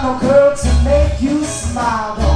got no girl to make you smile.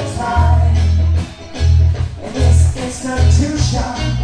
satisfied in this institution.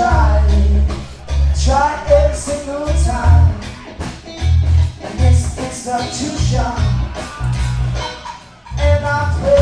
try, try every single time. And it's, it's not too sharp. And I play.